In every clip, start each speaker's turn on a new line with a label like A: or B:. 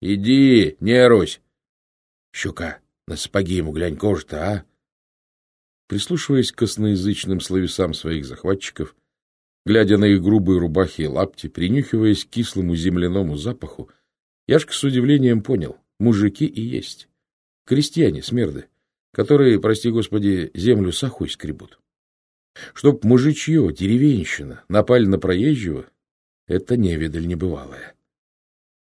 A: Иди, не русь. Щука, на сапоги ему глянь, кожа-то, а? Прислушиваясь к косноязычным словесам своих захватчиков, глядя на их грубые рубахи и лапти, принюхиваясь к кислому земляному запаху, Яшка с удивлением понял — мужики и есть. Крестьяне, смерды, которые, прости господи, землю сахой скребут. Чтоб мужичье, деревенщина, напали на проезжего, это невидаль небывалое.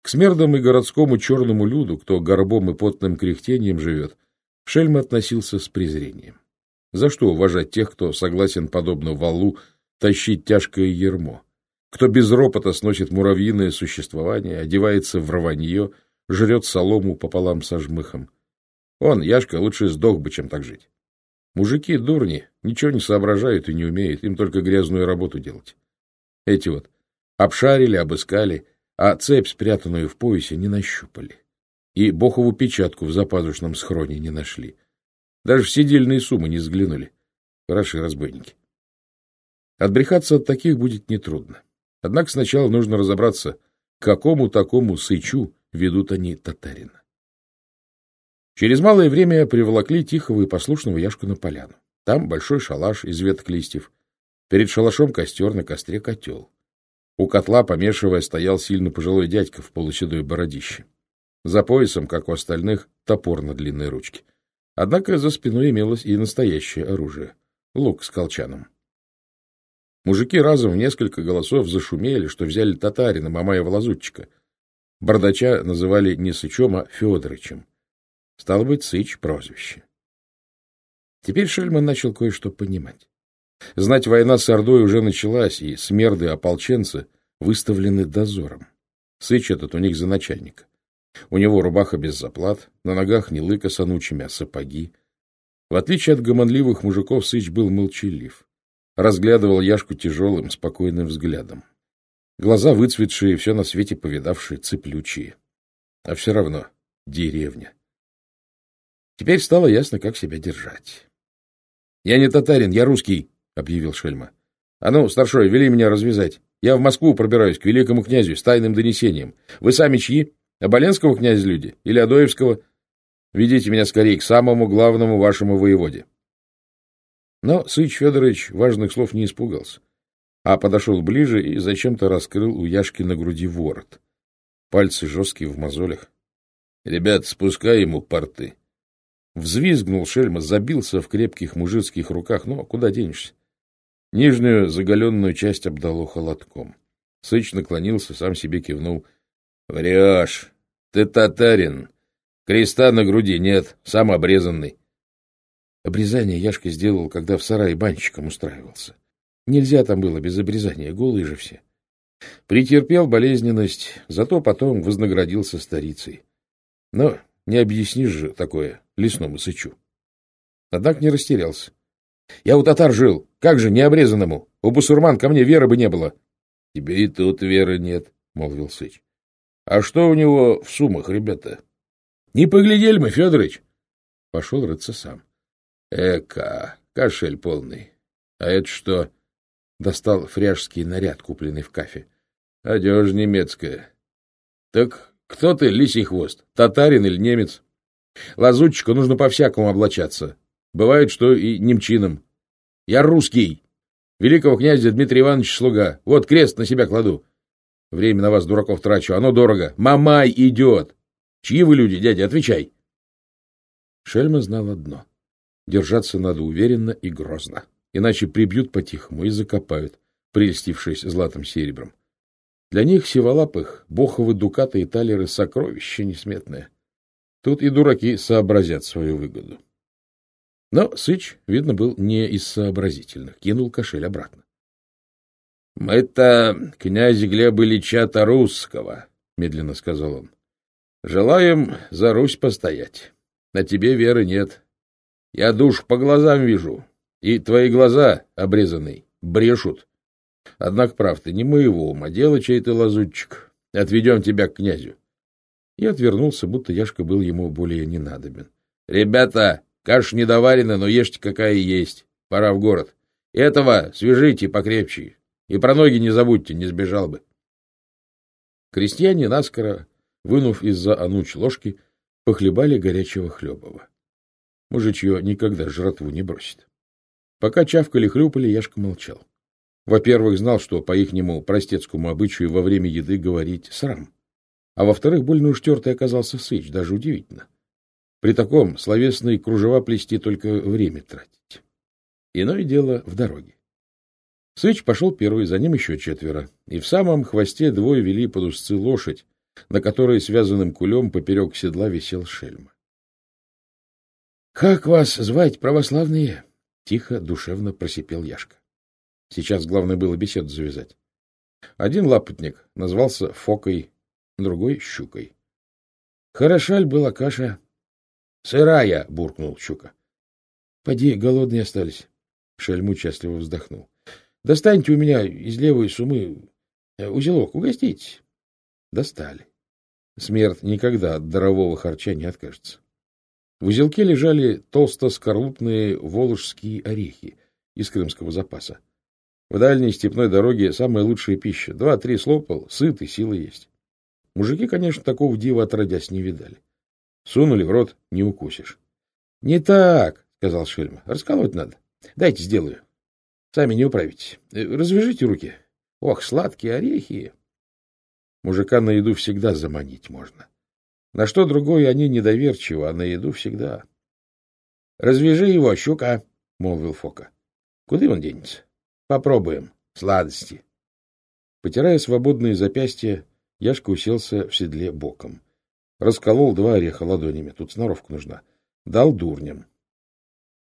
A: К смердам и городскому черному люду, кто горбом и потным кряхтением живет, Шельм относился с презрением. За что уважать тех, кто согласен, подобно валу, тащить тяжкое ермо? Кто без ропота сносит муравьиное существование, одевается в рванье, жрет солому пополам со жмыхом? Он, Яшка, лучше сдох бы, чем так жить. Мужики дурни, ничего не соображают и не умеют, им только грязную работу делать. Эти вот обшарили, обыскали, а цепь, спрятанную в поясе, не нащупали. И бохову печатку в запазушном схроне не нашли. Даже в сидельные суммы не взглянули. Хороши разбойники. Отбрехаться от таких будет нетрудно. Однако сначала нужно разобраться, к какому такому сычу ведут они татарина. Через малое время приволокли тихого и послушного Яшку на поляну. Там большой шалаш из веток листьев. Перед шалашом костер, на костре котел. У котла, помешивая, стоял сильно пожилой дядька в полуседой бородище. За поясом, как у остальных, топор на длинной ручке. Однако за спиной имелось и настоящее оружие — лук с колчаном. Мужики разом в несколько голосов зашумели, что взяли татарина, Мамаева лазутчика. Бардача называли не Сычом, а Федорычем. Стало быть, Сыч — прозвище. Теперь Шельман начал кое-что понимать. Знать, война с Ордой уже началась, и смерды-ополченцы выставлены дозором. Сыч этот у них за начальника. У него рубаха без заплат, на ногах не лыка с анучами, а сапоги. В отличие от гомонливых мужиков, Сыч был молчалив. Разглядывал Яшку тяжелым, спокойным взглядом. Глаза выцветшие, все на свете повидавшие, цеплючие. А все равно деревня. Теперь стало ясно, как себя держать. — Я не татарин, я русский, — объявил Шельма. — А ну, старшой, вели меня развязать. Я в Москву пробираюсь к великому князю с тайным донесением. Вы сами чьи? Оболенского князя люди? Или Адоевского? Ведите меня скорее к самому главному вашему воеводе. Но Сыч Федорович важных слов не испугался, а подошел ближе и зачем-то раскрыл у Яшки на груди ворот. Пальцы жесткие в мозолях. — Ребят, спускай ему порты. Взвизгнул шельма, забился в крепких мужицких руках, но куда денешься? Нижнюю заголенную часть обдало холодком. Сыч наклонился, сам себе кивнул — Врешь. Ты татарин. Креста на груди нет, сам обрезанный. Обрезание Яшка сделал, когда в сарае банщиком устраивался. Нельзя там было без обрезания, голые же все. Претерпел болезненность, зато потом вознаградился старицей. Но не объяснишь же такое лесному сычу. Однако не растерялся. Я у татар жил, как же необрезанному? У бусурман ко мне веры бы не было. — Тебе и тут веры нет, — молвил сыч. А что у него в сумах, ребята? Не поглядели мы, Федорович. Пошел рыться сам. Эка, кошель полный. А это что? Достал фряжский наряд, купленный в кафе. Одежда немецкая. Так кто ты, лисий хвост, татарин или немец? Лазутчику нужно по-всякому облачаться. Бывает, что и немчином. Я русский. Великого князя Дмитрия Ивановича слуга. Вот крест на себя кладу. Время на вас, дураков, трачу. Оно дорого. Мамай идет. Чьи вы люди, дядя? Отвечай. Шельма знал одно. Держаться надо уверенно и грозно. Иначе прибьют по-тихому и закопают, прельстившись златым серебром. Для них, сиволапых, боховы, дукаты и талеры — сокровище несметное. Тут и дураки сообразят свою выгоду. Но Сыч, видно, был не из сообразительных, кинул кошель обратно. — Мы-то князь Глеба Ильича Тарусского, — медленно сказал он. — Желаем за Русь постоять. На тебе веры нет. Я душ по глазам вижу, и твои глаза, обрезанный, брешут. Однако, прав ты, не моего ума, дело чей-то лазутчик. Отведем тебя к князю. И отвернулся, будто Яшка был ему более не надобен. — Ребята, каша недоварена, но ешьте какая есть. Пора в город. Этого свяжите покрепче, и про ноги не забудьте, не сбежал бы. Крестьяне наскоро вынув из-за ануч ложки, похлебали горячего хлебова. Мужичье никогда жратву не бросит. Пока чавкали-хлюпали, Яшка молчал. Во-первых, знал, что по ихнему простецкому обычаю во время еды говорить срам. А во-вторых, больно уж тертый оказался сыч, даже удивительно. При таком словесные кружева плести только время тратить. Иное дело в дороге. Сыч пошел первый, за ним еще четверо, и в самом хвосте двое вели под узцы лошадь, на которой связанным кулем поперек седла висел шельма. — Как вас звать, православные? — тихо, душевно просипел Яшка. Сейчас главное было беседу завязать. Один лапотник назвался Фокой, другой — Щукой. — Хорошаль была каша. — Сырая! — буркнул Щука. — Поди, голодные остались. Шельм участливо вздохнул. — Достаньте у меня из левой сумы э, узелок, угостите. Достали. Смерть никогда от дарового харча не откажется. В узелке лежали толсто-скорлупные волжские орехи из крымского запаса. В дальней степной дороге самая лучшая пища. Два-три слопал, сыт и силы есть. Мужики, конечно, такого дива отродясь не видали. Сунули в рот, не укусишь. — Не так, — сказал Шельма. — Расколоть надо. Дайте сделаю. Сами не управитесь. Э, развяжите руки. Ох, сладкие орехи. Мужика на еду всегда заманить можно. На что другое они недоверчивы, а на еду всегда. — Развяжи его, щука, — молвил Фока. — Куда он денется? Попробуем. Сладости. Потирая свободные запястья, Яшка уселся в седле боком. Расколол два ореха ладонями, тут сноровка нужна. Дал дурням.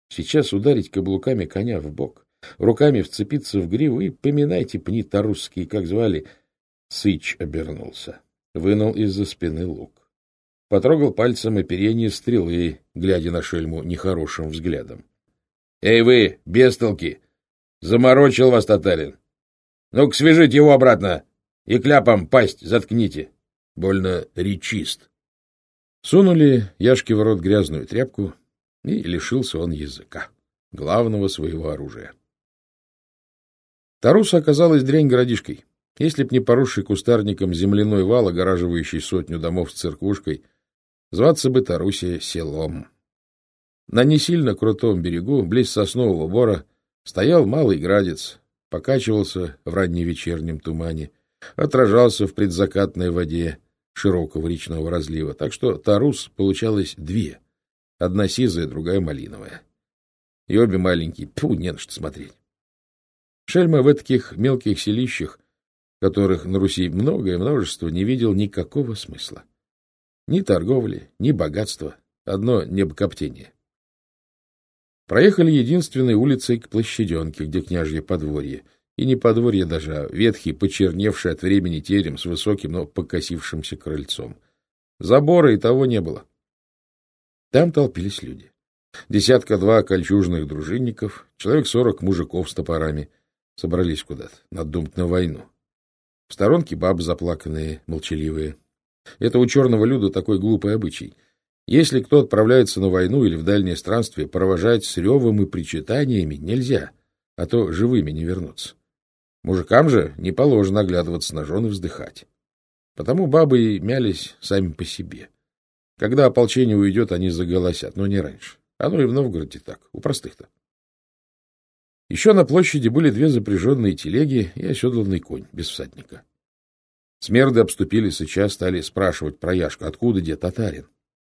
A: Сейчас ударить каблуками коня в бок, руками вцепиться в гриву и поминайте пни тарусские, как звали. Сыч обернулся, вынул из-за спины лук. Потрогал пальцем оперение стрелы, глядя на шельму нехорошим взглядом. — Эй вы, бестолки! Заморочил вас татарин! Ну-ка, свяжите его обратно и кляпом пасть заткните. Больно речист. Сунули Яшке в рот грязную тряпку, и лишился он языка, главного своего оружия. Таруса оказалась дрянь городишкой. Если б не поросший кустарником земляной вал, огораживающий сотню домов с церквушкой, зваться бы Тарусия селом. На не сильно крутом берегу, близ соснового бора, стоял малый градец, покачивался в ранневечернем тумане, отражался в предзакатной воде широкого речного разлива, так что Тарус получалось две — Одна сизая, другая малиновая. И обе маленькие. Тьфу, не на что смотреть. Шельма в таких мелких селищах, которых на Руси многое множество, не видел никакого смысла. Ни торговли, ни богатства. Одно небокоптение. Проехали единственной улицей к площаденке, где княжье подворье. И не подворье даже, а ветхий, почерневший от времени терем с высоким, но покосившимся крыльцом. Забора и того не было. Там толпились люди. Десятка-два кольчужных дружинников, человек сорок мужиков с топорами собрались куда-то, надумать на войну. В сторонке бабы заплаканные, молчаливые. Это у черного люда такой глупый обычай. Если кто отправляется на войну или в дальнее странствие, провожать с ревом и причитаниями нельзя, а то живыми не вернуться. Мужикам же не положено оглядываться на жен и вздыхать. Потому бабы и мялись сами по себе. Когда ополчение уйдет, они заголосят, но не раньше. Оно и в Новгороде так, у простых-то. Еще на площади были две запряженные телеги и оседланный конь, без всадника. Смерды обступили Сыча, стали спрашивать про Яшку, откуда где татарин.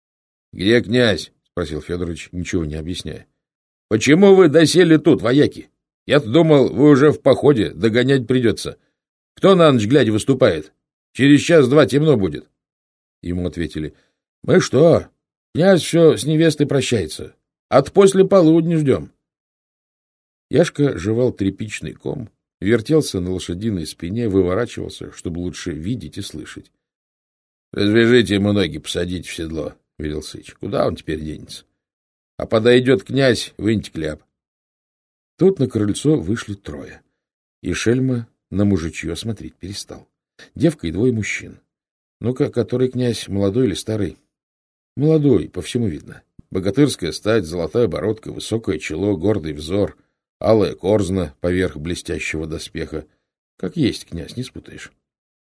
A: — Где князь? — спросил Федорович, ничего не объясняя. — Почему вы досели тут, вояки? Я-то думал, вы уже в походе, догонять придется. Кто на ночь глядя выступает? Через час-два темно будет. Ему ответили —— Мы что? Князь все с невестой прощается. От после полудня ждем. Яшка жевал тряпичный ком, вертелся на лошадиной спине, выворачивался, чтобы лучше видеть и слышать. — Развяжите ему ноги, посадите в седло, — велел Сыч. — Куда он теперь денется? А подойдет князь, выньте кляп. Тут на крыльцо вышли трое, и Шельма на мужичье смотреть перестал. Девка и двое мужчин. Ну-ка, который князь, молодой или старый? Молодой, по всему видно. Богатырская стать, золотая бородка, высокое чело, гордый взор, алая корзна поверх блестящего доспеха. Как есть, князь, не спутаешь.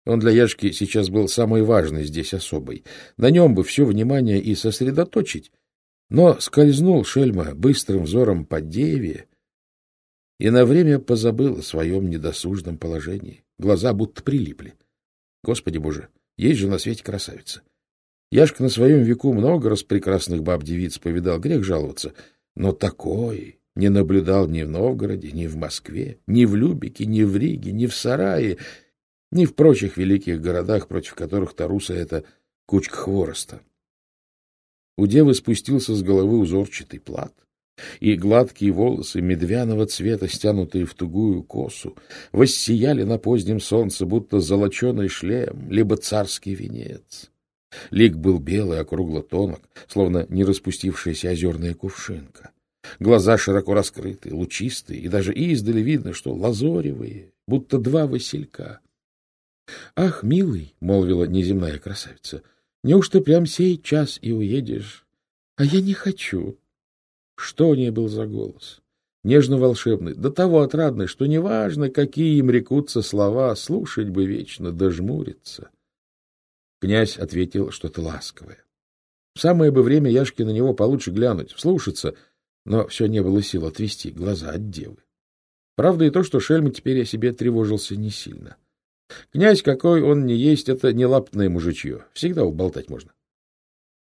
A: Он для Яшки сейчас был самый важный здесь особой. На нем бы все внимание и сосредоточить. Но скользнул Шельма быстрым взором по деве и на время позабыл о своем недосужном положении. Глаза будто прилипли. Господи боже, есть же на свете красавица. Яшка на своем веку много раз прекрасных баб-девиц повидал, грех жаловаться. Но такой не наблюдал ни в Новгороде, ни в Москве, ни в Любике, ни в Риге, ни в Сарае, ни в прочих великих городах, против которых Таруса — это кучка хвороста. У девы спустился с головы узорчатый плат, и гладкие волосы медвяного цвета, стянутые в тугую косу, воссияли на позднем солнце, будто золоченый шлем, либо царский венец. Лик был белый, округло тонок, словно не распустившаяся озерная кувшинка. Глаза широко раскрыты, лучистые, и даже издали видно, что лазоревые, будто два василька. — Ах, милый, — молвила неземная красавица, — неужто прям сей час и уедешь? А я не хочу. Что у ней был за голос? Нежно-волшебный, до того отрадный, что неважно, какие им рекутся слова, слушать бы вечно, дожмуриться. Князь ответил что-то ласковое. В самое бы время Яшке на него получше глянуть, вслушаться — но все не было сил отвести глаза от девы. Правда и то, что Шельма теперь о себе тревожился не сильно. Князь, какой он не есть, это не лаптное мужичье, всегда уболтать можно.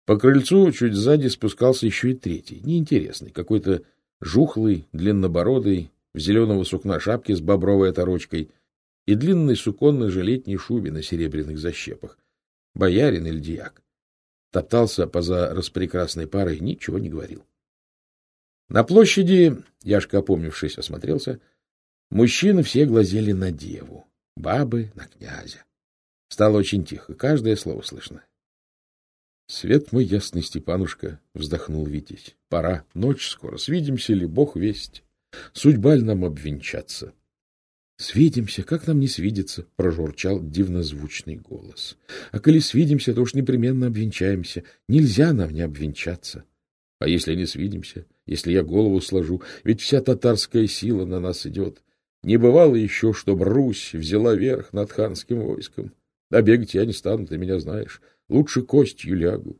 A: По крыльцу чуть сзади спускался еще и третий, неинтересный, какой-то жухлый, длиннобородый, в зеленого сукна шапке с бобровой оторочкой и длинной суконной же летней шубе на серебряных защепах. Боярин или дьяк. Топтался поза распрекрасной парой, ничего не говорил. На площади, Яшка, опомнившись, осмотрелся, мужчины все глазели на деву, бабы — на князя. Стало очень тихо, каждое слово слышно. — Свет мой ясный, Степанушка, — вздохнул Витязь, — пора, ночь скоро, свидимся ли, бог весть. Судьба ли нам обвенчаться? — Свидимся, как нам не свидеться, — прожурчал дивнозвучный голос. — А коли свидимся, то уж непременно обвенчаемся. Нельзя нам не обвенчаться. — А если не свидимся? — если я голову сложу, ведь вся татарская сила на нас идет. Не бывало еще, чтобы Русь взяла верх над ханским войском. А бегать я не стану, ты меня знаешь. Лучше костью лягу.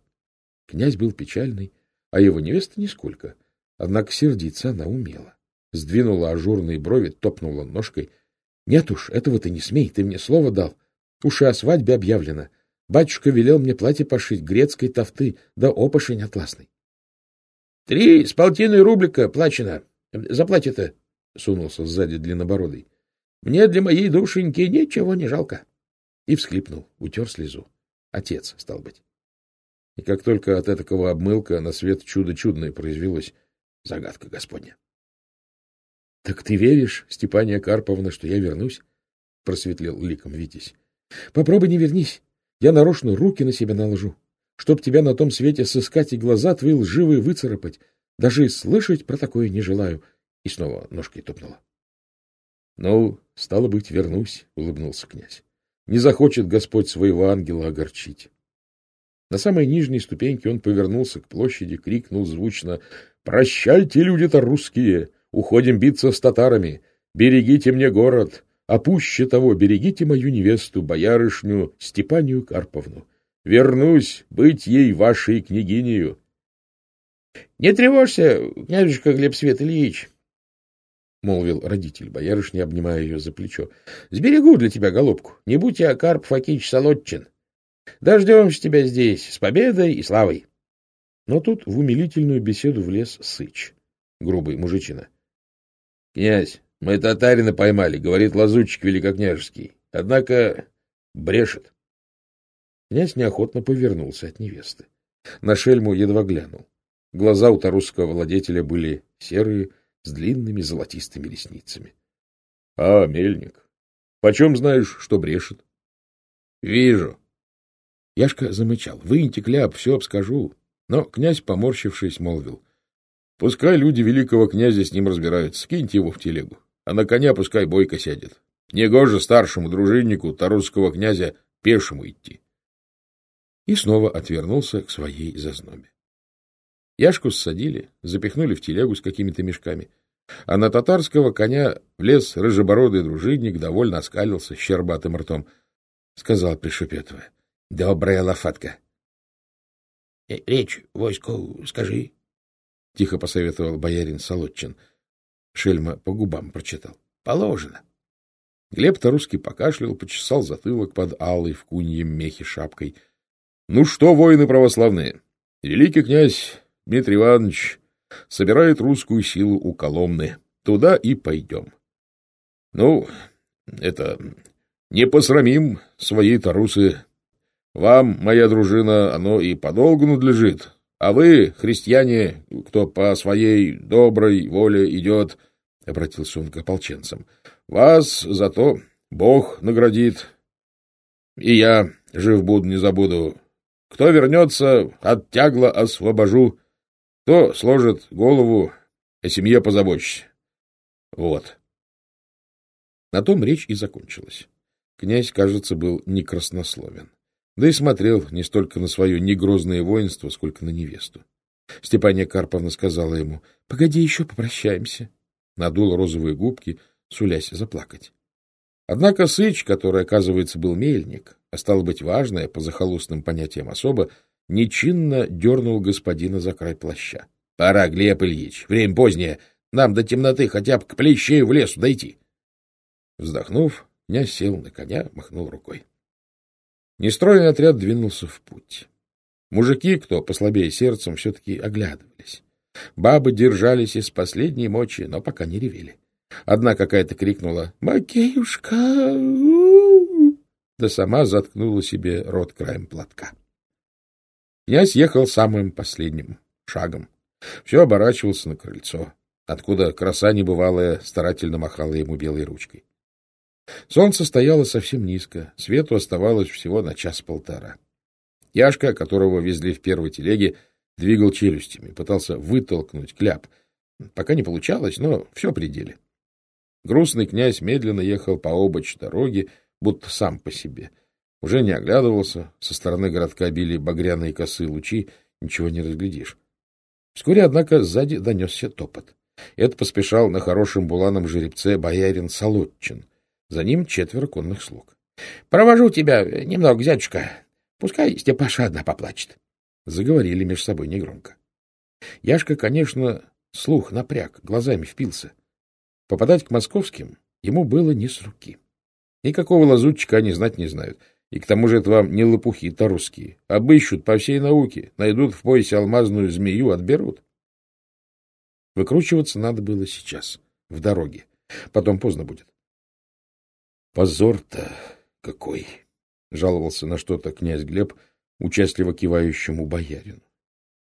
A: Князь был печальный, а его невеста нисколько. Однако сердиться она умела. Сдвинула ажурные брови, топнула ножкой. — Нет уж, этого ты не смей, ты мне слово дал. Уж о свадьбе объявлено. Батюшка велел мне платье пошить грецкой тофты, да опошень атласной. — Три с полтиной рублика плачено. Заплати-то, — сунулся сзади длиннобородый. — Мне для моей душеньки ничего не жалко. И всхлипнул, утер слезу. Отец, стал быть. И как только от этого обмылка на свет чудо чудное произвелось, загадка Господня. — Так ты веришь, Степания Карповна, что я вернусь? — просветлел ликом Витязь. — Попробуй не вернись. Я нарочно руки на себя наложу чтоб тебя на том свете сыскать и глаза твои лживые выцарапать. Даже слышать про такое не желаю. И снова ножкой топнула. — Ну, стало быть, вернусь, — улыбнулся князь. — Не захочет Господь своего ангела огорчить. На самой нижней ступеньке он повернулся к площади, крикнул звучно «Прощайте, люди-то русские! Уходим биться с татарами! Берегите мне город! А пуще того, берегите мою невесту, боярышню Степанию Карповну! Вернусь быть ей вашей княгинею. — Не тревожься, княжечка Глеб Свет Ильич, — молвил родитель боярышни, обнимая ее за плечо. — Сберегу для тебя голубку. Не будь я Карп Факич Солодчин. Дождемся тебя здесь с победой и славой. Но тут в умилительную беседу влез Сыч, грубый мужичина. — Князь, мы татарина поймали, — говорит лазутчик великокняжеский. Однако брешет. Князь неохотно повернулся от невесты. На шельму едва глянул. Глаза у тарусского владетеля были серые, с длинными золотистыми ресницами. — А, мельник, почем знаешь, что брешет? — Вижу. Яшка замычал. — Выньте кляп, все обскажу. Но князь, поморщившись, молвил. — Пускай люди великого князя с ним разбираются, скиньте его в телегу, а на коня пускай бойко сядет. Негоже старшему дружиннику тарусского князя пешему идти и снова отвернулся к своей зазнобе. Яшку ссадили, запихнули в телегу с какими-то мешками, а на татарского коня влез рыжебородый дружинник, довольно оскалился щербатым ртом. сказал Пришепетова. — Добрая лофатка.
B: Э, — Речь войску скажи, —
A: тихо посоветовал боярин Солодчин. Шельма по губам прочитал. — Положено. Глеб Тарусский покашлял, почесал затылок под алой в куньем мехе шапкой. — Ну что, воины православные, великий князь Дмитрий Иванович собирает русскую силу у Коломны. Туда и пойдем. Ну, это... Не посрамим своей тарусы. Вам, моя дружина, оно и подолгу надлежит. А вы, христиане, кто по своей доброй воле идет, — обратился он к ополченцам, — вас зато Бог наградит. И я жив буду, не забуду. Кто вернется, от тягла освобожу. Кто сложит голову, о семье позабочься. Вот. На том речь и закончилась. Князь, кажется, был не краснословен. Да и смотрел не столько на свое негрозное воинство, сколько на невесту. Степания Карповна сказала ему, — Погоди, еще попрощаемся. Надула розовые губки, сулясь заплакать. Однако Сыч, который, оказывается, был мельник, а стало быть важная, по захолустным понятиям особо, нечинно дернул господина за край плаща. — Пора, Глеб Ильич, время позднее, нам до темноты хотя бы к плещею в лесу дойти. Вздохнув, князь сел на коня, махнул рукой. Нестройный отряд двинулся в путь. Мужики, кто послабее сердцем, все-таки оглядывались. Бабы держались из последней мочи, но пока не ревели. Одна какая-то крикнула «Макеюшка!» да сама заткнула себе рот краем платка. Князь ехал самым последним шагом. Все оборачивался на крыльцо, откуда краса небывалая старательно махала ему белой ручкой. Солнце стояло совсем низко, свету оставалось всего на час-полтора. Яшка, которого везли в первой телеге, двигал челюстями, пытался вытолкнуть кляп. Пока не получалось, но все пределе. Грустный князь медленно ехал по обочь дороги, будто сам по себе. Уже не оглядывался, со стороны городка били багряные косые лучи, ничего не разглядишь. Вскоре, однако, сзади донесся топот. Это поспешал на хорошем буланом жеребце боярин Солодчин. За ним четверо конных слуг. — Провожу тебя немного, зятюшка. Пускай Степаша одна поплачет. Заговорили между собой негромко. Яшка, конечно, слух напряг, глазами впился. Попадать к московским ему было не с руки. Никакого лазутчика они знать не знают. И к тому же это вам не лопухи-то русские. Обыщут по всей науке, найдут в поясе алмазную змею, отберут. Выкручиваться надо было сейчас, в дороге. Потом поздно будет. Позор-то какой! — жаловался на что-то князь Глеб, участливо кивающему боярину.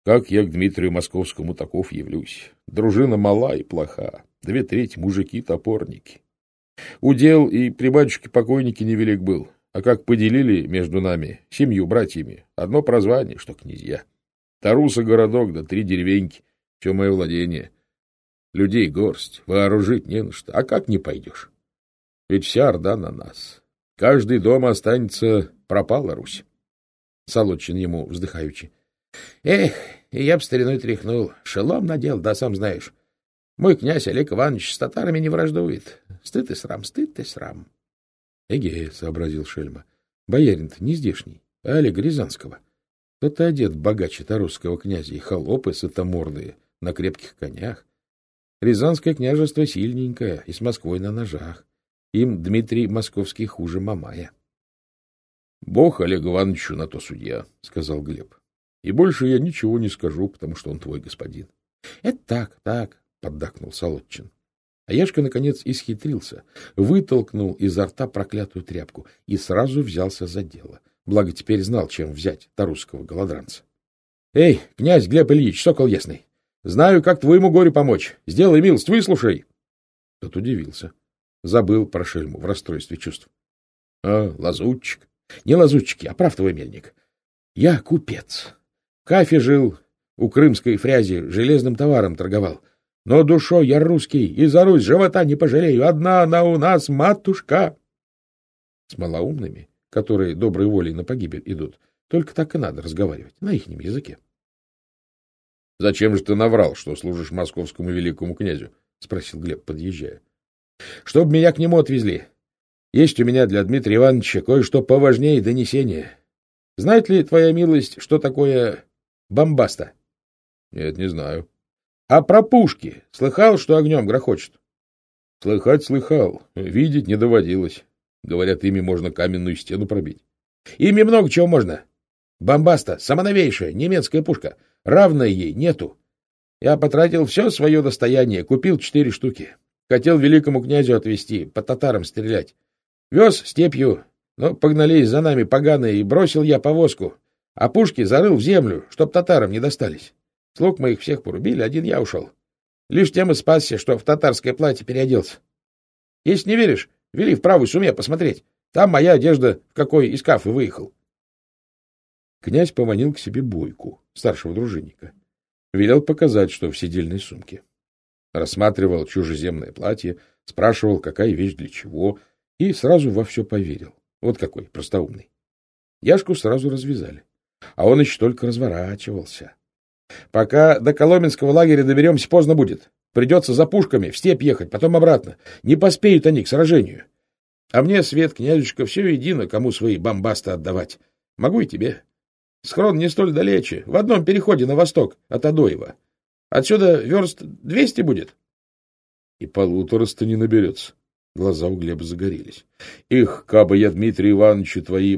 A: Как я к Дмитрию Московскому таков явлюсь? Дружина мала и плоха, две трети мужики-топорники. Удел и при батюшке-покойнике невелик был, а как поделили между нами, семью братьями, одно прозвание, что князья. Таруса городок, да три деревеньки, все мое владение. Людей горсть, вооружить не на что, а как не пойдешь? Ведь вся орда на нас. Каждый дом останется, пропала Русь. Солодчин ему вздыхаючи. Эх, я б стариной тряхнул, шелом надел, да сам знаешь. Мой князь Олег Иванович с татарами не враждует. Стыд и срам, стыд и срам. — Эге, — сообразил Шельма, — боярин-то не здешний, а Олега Рязанского. Тот-то одет богаче русского князя, и холопы сытомордые, на крепких конях. Рязанское княжество сильненькое, и с Москвой на ножах. Им Дмитрий Московский хуже Мамая. — Бог Олег Ивановичу на то судья, — сказал Глеб. — И больше я ничего не скажу, потому что он твой господин. — Это так, так, — поддакнул Солодчин. А Яшка, наконец, исхитрился, вытолкнул изо рта проклятую тряпку и сразу взялся за дело. Благо теперь знал, чем взять тарусского голодранца. — Эй, князь Глеб Ильич, сокол ясный, знаю, как твоему горю помочь. Сделай милость, выслушай. Тот удивился. Забыл про шельму в расстройстве чувств. — А, лазутчик. Не лазутчики, а прав мельник. Я купец. В Кафе жил, у крымской фрязи железным товаром торговал. — но душой я русский, и за Русь живота не пожалею. Одна она у нас, матушка. С малоумными, которые доброй волей на погибель идут, только так и надо разговаривать, на ихнем языке. — Зачем же ты наврал, что служишь московскому великому князю? — спросил Глеб, подъезжая. — Чтоб меня к нему отвезли. Есть у меня для Дмитрия Ивановича кое-что поважнее донесения. Знает ли твоя милость, что такое бомбаста? — Нет, не знаю. — А про пушки? Слыхал, что огнем грохочет? — Слыхать слыхал. Видеть не доводилось. Говорят, ими можно каменную стену пробить. — Ими много чего можно. Бомбаста — самоновейшая немецкая пушка. Равной ей нету. Я потратил все свое достояние, купил четыре штуки. Хотел великому князю отвезти, по татарам стрелять. Вез степью, но погнались за нами поганые, и бросил я повозку, а пушки зарыл в землю, чтоб татарам не достались. Слуг моих всех порубили, один я ушел. Лишь тем и спасся, что в татарское платье переоделся. Если не веришь, вели в правую суме посмотреть. Там моя одежда, в какой из кафы выехал. Князь поманил к себе Бойку, старшего дружинника. Велел показать, что в сидельной сумке. Рассматривал чужеземное платье, спрашивал, какая вещь для чего, и сразу во все поверил. Вот какой простоумный. Яшку сразу развязали. А он еще только разворачивался. Пока до Коломенского лагеря доберемся, поздно будет. Придется за пушками в степь ехать, потом обратно. Не поспеют они к сражению. А мне, Свет, князечка, все едино, кому свои бомбасты отдавать. Могу и тебе. Схрон не столь далече, в одном переходе на восток от Адоева. Отсюда верст двести будет? И полутораста не наберется. Глаза у Глеба загорелись. Их, кабы я Дмитрий Ивановичу твои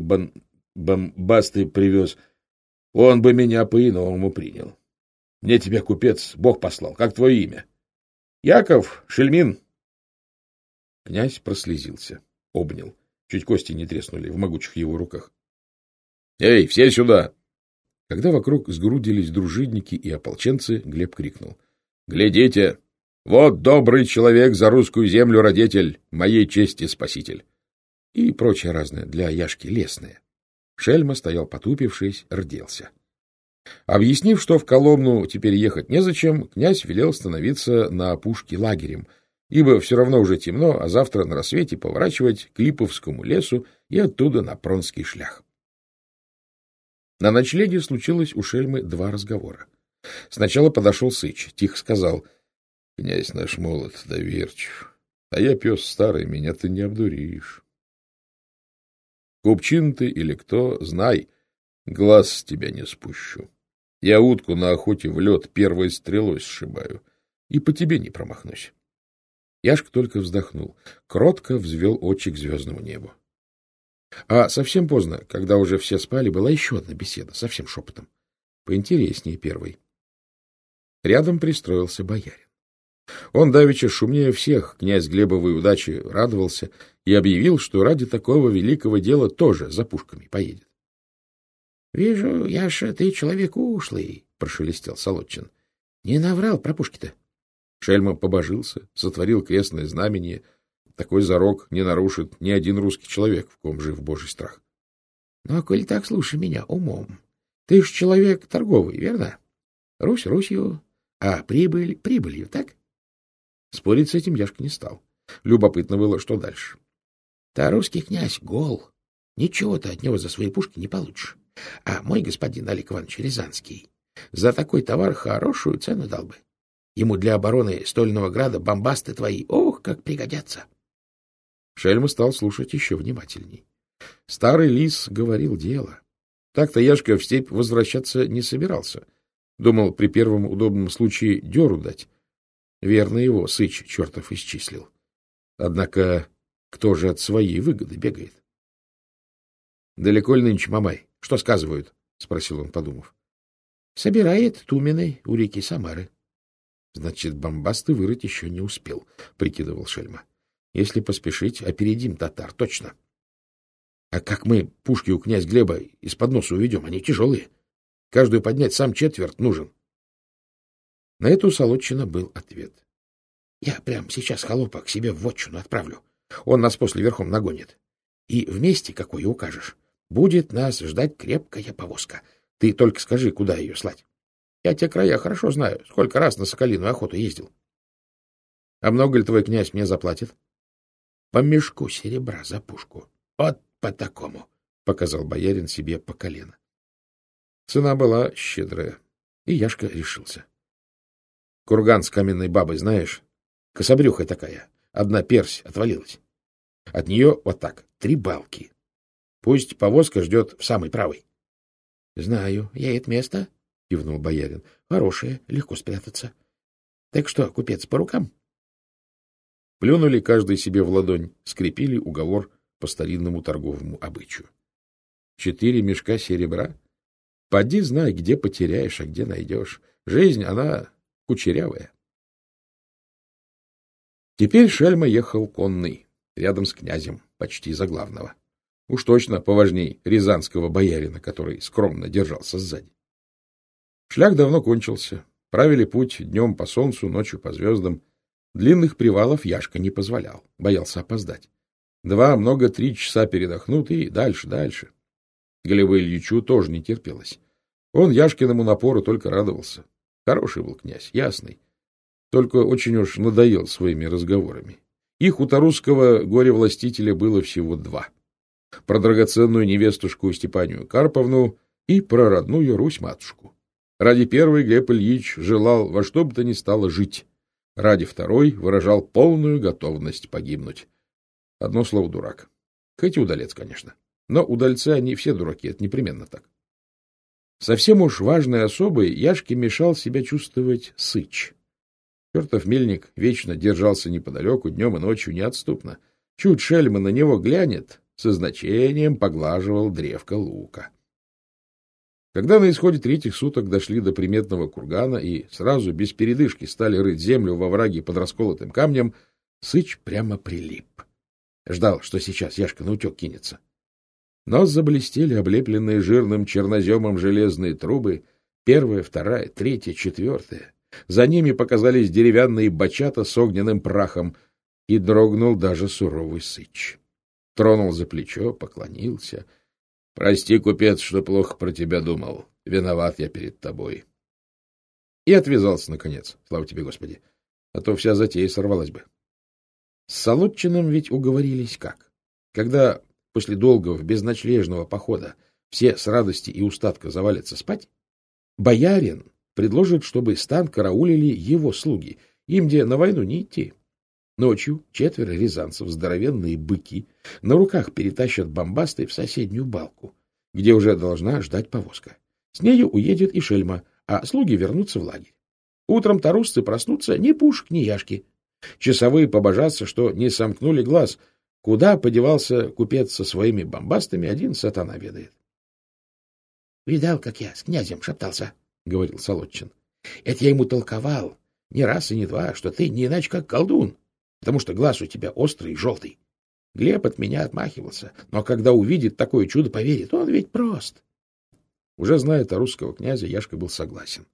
A: бомбасты привез, он бы меня по-иному принял. Мне тебя, купец, Бог послал. Как твое имя? Яков Шельмин. Князь прослезился, обнял. Чуть кости не треснули в могучих его руках. — Эй, все сюда! Когда вокруг сгрудились дружинники и ополченцы, Глеб крикнул. — Глядите! Вот добрый человек за русскую землю родитель, моей чести спаситель! И прочее разное для Яшки лесное. Шельма стоял потупившись, рделся. Объяснив, что в Коломну теперь ехать незачем, князь велел становиться на опушке лагерем, ибо все равно уже темно, а завтра на рассвете поворачивать к Липовскому лесу и оттуда на Пронский шлях. На ночлеге случилось у Шельмы два разговора. Сначала подошел Сыч, тихо сказал, — Князь наш молод, доверчив, а я пес старый, меня ты не обдуришь. Купчин ты или кто, знай, глаз с тебя не спущу. Я утку на охоте в лед первой стрелой сшибаю, и по тебе не промахнусь. Яшка только вздохнул, кротко взвел очи к звездному небу. А совсем поздно, когда уже все спали, была еще одна беседа, совсем шепотом. Поинтереснее первой. Рядом пристроился боярин. Он давеча шумнее всех, князь Глебовой удачи, радовался и объявил, что ради такого великого дела тоже за пушками поедет. — Вижу, Яша, ты человек ушлый, — прошелестел Солодчин. — Не наврал про пушки-то. Шельма побожился, сотворил крестное знамение — такой зарок не нарушит ни один русский человек, в ком жив божий страх. — Ну, а коли так, слушай меня умом. Ты ж человек торговый, верно? Русь Русью, а прибыль прибылью, так? Спорить с этим Яшка не стал. Любопытно было, что дальше. — Да русский князь гол. Ничего ты от него за свои пушки не получишь. А мой господин Олег Иванович Рязанский за такой товар хорошую цену дал бы. Ему для обороны Стольного Града бомбасты твои, ох, как пригодятся. — Шельма стал слушать еще внимательней. Старый лис говорил дело. Так-то Яшка в степь возвращаться не собирался. Думал при первом удобном случае деру дать. Верно его Сыч чертов исчислил. Однако кто же от своей выгоды бегает? — Далеко ли нынче Мамай? Что сказывают? — спросил он, подумав. — Собирает Туминой у реки Самары. — Значит, бомбасты вырыть еще не успел, — прикидывал Шельма. Если поспешить, опередим татар, точно. А как мы пушки у князь Глеба из-под носа уведем? Они тяжелые. Каждую поднять сам четверть нужен. На это у Солодчина был ответ. Я прямо сейчас холопа к себе в вотчину отправлю. Он нас после верхом нагонит. И вместе, какой укажешь, будет нас ждать крепкая повозка. Ты только скажи, куда ее слать. Я те края хорошо знаю, сколько раз на соколиную охоту ездил. А много ли твой князь мне заплатит? по мешку серебра за пушку. Вот по такому, — показал боярин себе по колено. Цена была щедрая, и Яшка решился. Курган с каменной бабой знаешь? Кособрюхая такая. Одна персь отвалилась.
B: От нее вот так, три балки. Пусть повозка ждет в самой правой. — Знаю, я это место, — кивнул боярин. — Хорошее, легко спрятаться. Так что, купец, по рукам?
A: Плюнули каждый себе в ладонь, скрепили уговор по старинному торговому обычаю. Четыре мешка серебра? Поди знай, где потеряешь, а где найдешь. Жизнь, она кучерявая. Теперь Шельма ехал конный, рядом с князем, почти за главного. Уж точно поважней рязанского боярина, который скромно держался сзади. Шлях давно кончился. Правили путь днем по солнцу, ночью по звездам. Длинных привалов Яшка не позволял, боялся опоздать. Два, много, три часа передохнут и дальше, дальше. Глебу Ильичу тоже не терпелось. Он Яшкиному напору только радовался. Хороший был князь, ясный. Только очень уж надоел своими разговорами. Их у Тарусского горе-властителя было всего два. Про драгоценную невестушку Степанию Карповну и про родную Русь-матушку. Ради первой Глеб Ильич желал во что бы то ни стало жить. Ради второй выражал полную готовность погибнуть. Одно слово — дурак. Хоть и удалец, конечно. Но удальцы они все дураки, это непременно так. Совсем уж важной особой Яшке мешал себя чувствовать сыч. Чертов мельник вечно держался неподалеку, днем и ночью неотступно. Чуть шельма на него глянет, со значением поглаживал древко лука. Когда на исходе третьих суток дошли до приметного кургана и сразу без передышки стали рыть землю во враге под расколотым камнем, Сыч прямо прилип. Ждал, что сейчас Яшка на утек кинется. Но заблестели облепленные жирным черноземом железные трубы, первая, вторая, третья, четвертая. За ними показались деревянные бочата с огненным прахом, и дрогнул даже суровый сыч. Тронул за плечо, поклонился. — Прости, купец, что плохо про тебя думал. Виноват я перед тобой. И отвязался, наконец, слава тебе, Господи, а то вся затея сорвалась бы. С Солодчиным ведь уговорились как? Когда после долгого безночлежного похода все с радости и устатка завалятся спать, боярин предложит, чтобы стан караулили его слуги, им где на войну не идти. Ночью четверо рязанцев, здоровенные быки, на руках перетащат бомбастой в соседнюю балку, где уже должна ждать повозка. С нею уедет и шельма, а слуги вернутся в лагерь. Утром тарусцы проснутся ни пушек, ни яшки. Часовые побожатся, что не сомкнули глаз. Куда подевался купец со своими бомбастами, один сатана ведает. — Видал, как я с князем шептался, — говорил Солодчин. — Это я ему толковал, не раз и не два, что ты не иначе как колдун, потому что глаз у тебя острый и желтый. Глеб от меня отмахивался, но когда увидит такое чудо, поверит, он ведь прост. Уже зная о русского князя, Яшка был согласен.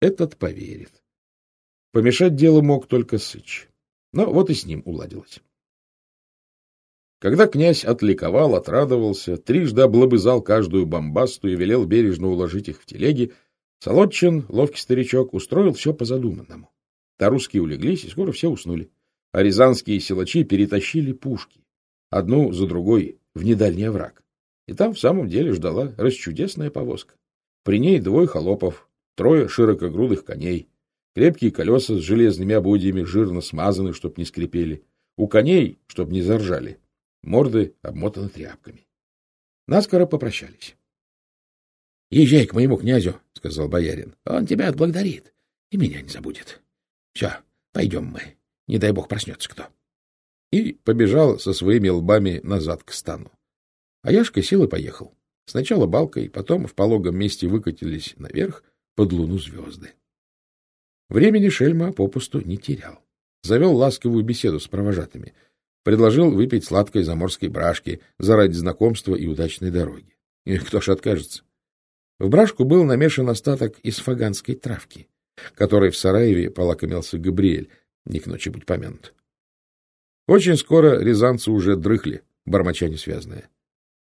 A: Этот поверит. Помешать делу мог только Сыч. Но вот и с ним уладилось. Когда князь отликовал, отрадовался, трижды облобызал каждую бомбасту и велел бережно уложить их в телеги, Солодчин, ловкий старичок, устроил все по задуманному. Тарусские улеглись, и скоро все уснули. А рязанские силачи перетащили пушки, одну за другой, в недальний овраг. И там в самом деле ждала расчудесная повозка. При ней двое холопов, трое широкогрудых коней, Крепкие колеса с железными ободьями жирно смазаны, чтоб не скрипели. У коней, чтоб не заржали. Морды обмотаны тряпками. Наскоро попрощались. — Езжай к моему князю, — сказал боярин. — Он тебя отблагодарит и меня не забудет. Все, пойдем мы. Не дай бог проснется кто. И побежал со своими лбами назад к стану. А Яшка сел и поехал. Сначала балкой, потом в пологом месте выкатились наверх под луну звезды. Времени Шельма попусту не терял. Завел ласковую беседу с провожатыми. Предложил выпить сладкой заморской брашки заради знакомства и удачной дороги. И кто ж откажется? В брашку был намешан остаток из фаганской травки, которой в Сараеве полакомился Габриэль, не к ночи будь помянут. Очень скоро рязанцы уже дрыхли, бормоча связанные.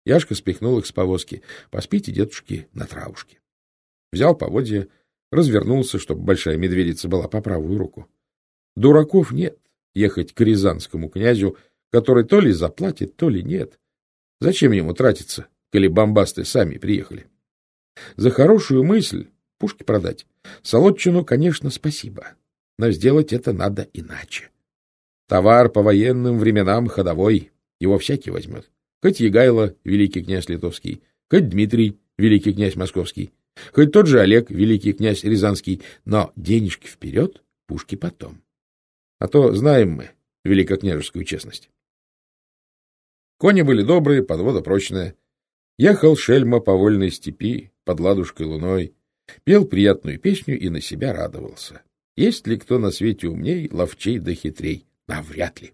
A: Яшка спихнул их с повозки. Поспите, дедушки, на травушке. Взял поводья, развернулся, чтобы большая медведица была по правую руку. Дураков нет ехать к рязанскому князю, который то ли заплатит, то ли нет. Зачем ему тратиться, коли бомбасты сами приехали? За хорошую мысль пушки продать. Солодчину, конечно, спасибо, но сделать это надо иначе. Товар по военным временам ходовой, Его всякий возьмет. Хоть Егайло, великий князь литовский, хоть Дмитрий, великий князь московский, хоть тот же Олег, великий князь рязанский, но денежки вперед, пушки потом. А то знаем мы великокняжескую честность. Кони были добрые, подвода прочная. Ехал шельма по вольной степи, под ладушкой луной, пел приятную песню и на себя радовался. Есть ли кто на свете умней, ловчей да хитрей? Навряд ли.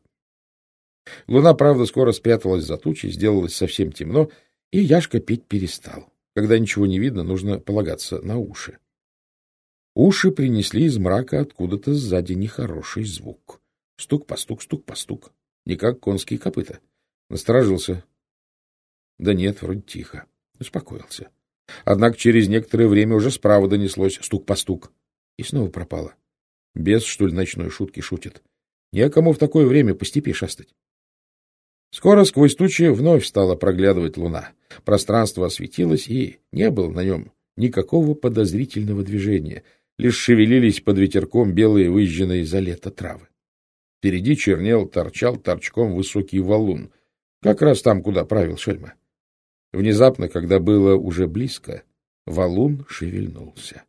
A: Луна, правда, скоро спряталась за тучей, сделалось совсем темно, и Яшка петь перестал. Когда ничего не видно, нужно полагаться на уши. Уши принесли из мрака откуда-то сзади нехороший звук. Стук-постук, стук-постук. Не как конские копыта. Насторожился. Да нет, вроде тихо. Успокоился. Однако через некоторое время уже справа донеслось стук-постук. И снова пропало. Без, что ли, ночной шутки шутит. Некому в такое время по степи шастать. Скоро сквозь тучи вновь стала проглядывать луна. Пространство осветилось, и не было на нем никакого подозрительного движения. Лишь шевелились под ветерком белые выжженные за лето травы. Впереди чернел, торчал торчком высокий валун, как раз там, куда правил Шельма. Внезапно, когда было уже близко, валун шевельнулся.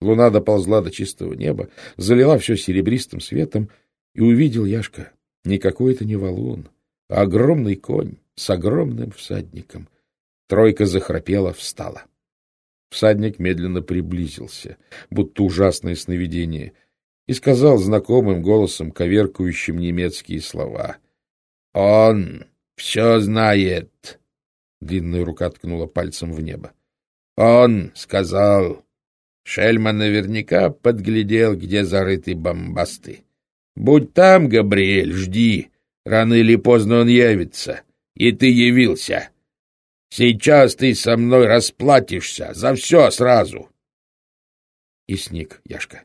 A: Луна доползла до чистого неба, залила все серебристым светом, и увидел Яшка. Никакой это не валун, а огромный конь с огромным всадником. Тройка захрапела, встала. Всадник медленно приблизился, будто ужасное сновидение, и сказал знакомым голосом, коверкающим немецкие слова. — Он все знает. Длинная рука ткнула пальцем в небо. — Он сказал, Шельма наверняка подглядел, где зарыты бомбасты. Будь там, Габриэль, жди. Рано или поздно он явится. И ты явился. Сейчас ты со мной расплатишься за все сразу. И сник Яшка.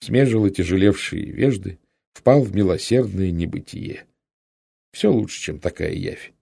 A: Смежил тяжелевшие вежды, впал в милосердное небытие. Все лучше, чем такая явь.